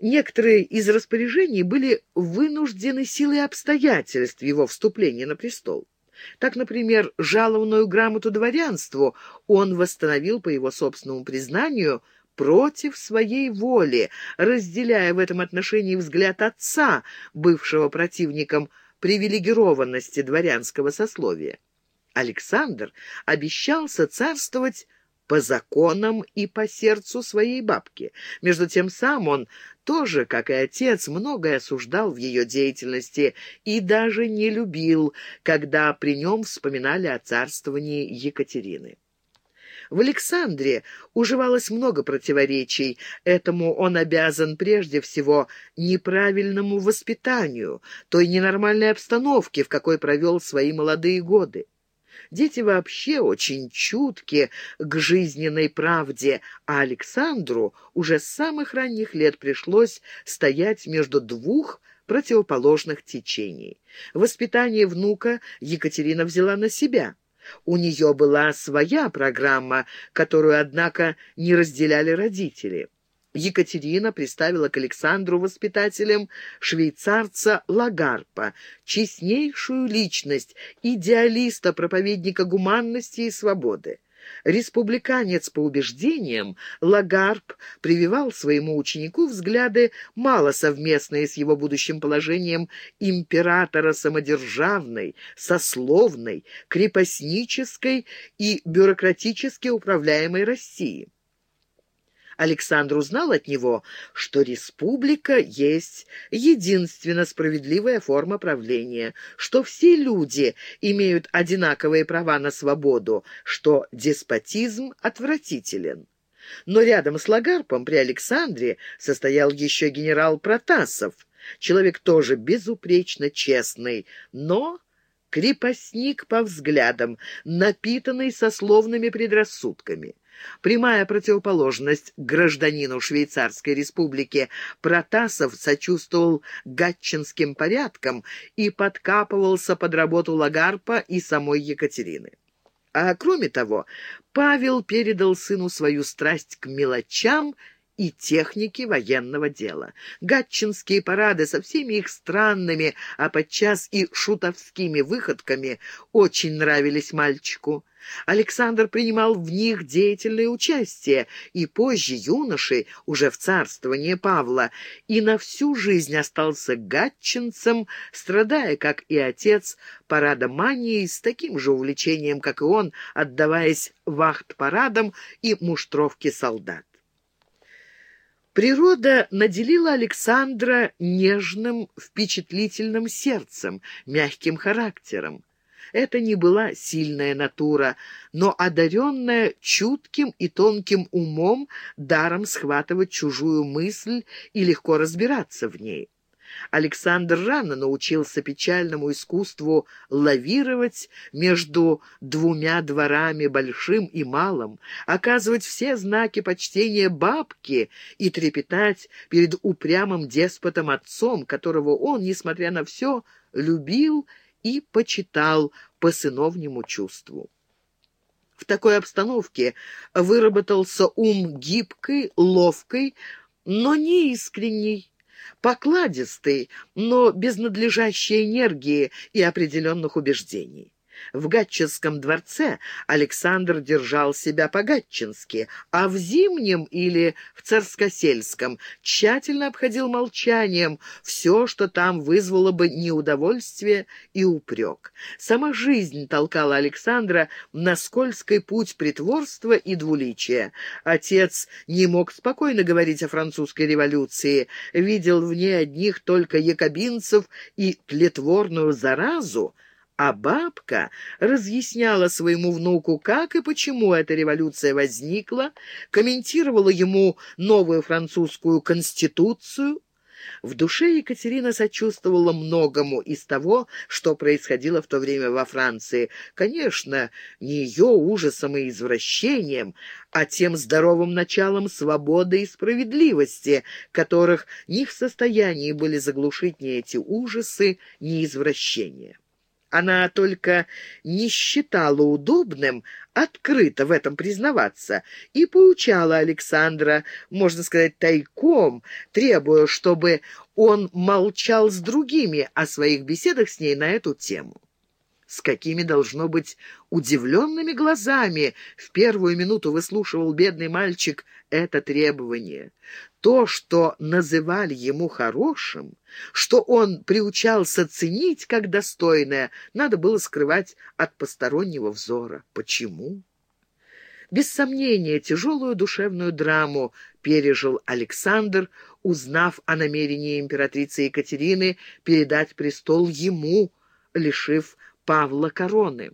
Некоторые из распоряжений были вынуждены силой обстоятельств его вступления на престол. Так, например, жалованную грамоту дворянству он восстановил, по его собственному признанию, против своей воли, разделяя в этом отношении взгляд отца, бывшего противником привилегированности дворянского сословия. Александр обещался царствовать по законам и по сердцу своей бабки. Между тем сам он тоже, как и отец, многое осуждал в ее деятельности и даже не любил, когда при нем вспоминали о царствовании Екатерины. В Александре уживалось много противоречий. Этому он обязан прежде всего неправильному воспитанию, той ненормальной обстановке, в какой провел свои молодые годы. Дети вообще очень чутки к жизненной правде, а Александру уже с самых ранних лет пришлось стоять между двух противоположных течений. Воспитание внука Екатерина взяла на себя. У нее была своя программа, которую, однако, не разделяли родители. Екатерина представила к Александру воспитателем швейцарца Лагарпа, честнейшую личность, идеалиста, проповедника гуманности и свободы. Республиканец по убеждениям, Лагарп прививал своему ученику взгляды, мало совместные с его будущим положением императора самодержавной, сословной, крепостнической и бюрократически управляемой России. Александр узнал от него, что республика есть единственно справедливая форма правления, что все люди имеют одинаковые права на свободу, что деспотизм отвратителен. Но рядом с Лагарпом при Александре состоял еще генерал Протасов, человек тоже безупречно честный, но крепостник по взглядам, напитанный сословными предрассудками. Прямая противоположность гражданину Швейцарской республики Протасов сочувствовал гатчинским порядкам и подкапывался под работу Лагарпа и самой Екатерины. А кроме того, Павел передал сыну свою страсть к мелочам и техники военного дела. Гатчинские парады со всеми их странными, а подчас и шутовскими выходками очень нравились мальчику. Александр принимал в них деятельное участие, и позже юношей, уже в царствовании Павла, и на всю жизнь остался гатчинцем, страдая, как и отец, парадоманией с таким же увлечением, как и он, отдаваясь вахт-парадам и муштровке солдат. Природа наделила Александра нежным, впечатлительным сердцем, мягким характером. Это не была сильная натура, но одаренная чутким и тонким умом, даром схватывать чужую мысль и легко разбираться в ней. Александр рано научился печальному искусству лавировать между двумя дворами, большим и малым, оказывать все знаки почтения бабки и трепетать перед упрямым деспотом отцом, которого он, несмотря на все, любил и почитал по сыновнему чувству. В такой обстановке выработался ум гибкой, ловкой, но не искренний, покладистый, но без надлежащей энергии и определенных убеждений. В Гатчинском дворце Александр держал себя по-гатчински, а в Зимнем или в Царскосельском тщательно обходил молчанием все, что там вызвало бы неудовольствие и упрек. Сама жизнь толкала Александра на скользкий путь притворства и двуличия. Отец не мог спокойно говорить о французской революции, видел в ней одних только якобинцев и тлетворную заразу, а бабка разъясняла своему внуку, как и почему эта революция возникла, комментировала ему новую французскую конституцию. В душе Екатерина сочувствовала многому из того, что происходило в то время во Франции. Конечно, не ее ужасом и извращением, а тем здоровым началом свободы и справедливости, которых не в состоянии были заглушить ни эти ужасы, ни извращения. Она только не считала удобным открыто в этом признаваться и поучала Александра, можно сказать, тайком, требуя, чтобы он молчал с другими о своих беседах с ней на эту тему. С какими, должно быть, удивленными глазами в первую минуту выслушивал бедный мальчик это требование. То, что называли ему хорошим, что он приучался ценить как достойное, надо было скрывать от постороннего взора. Почему? Без сомнения, тяжелую душевную драму пережил Александр, узнав о намерении императрицы Екатерины передать престол ему, лишив Павла короны.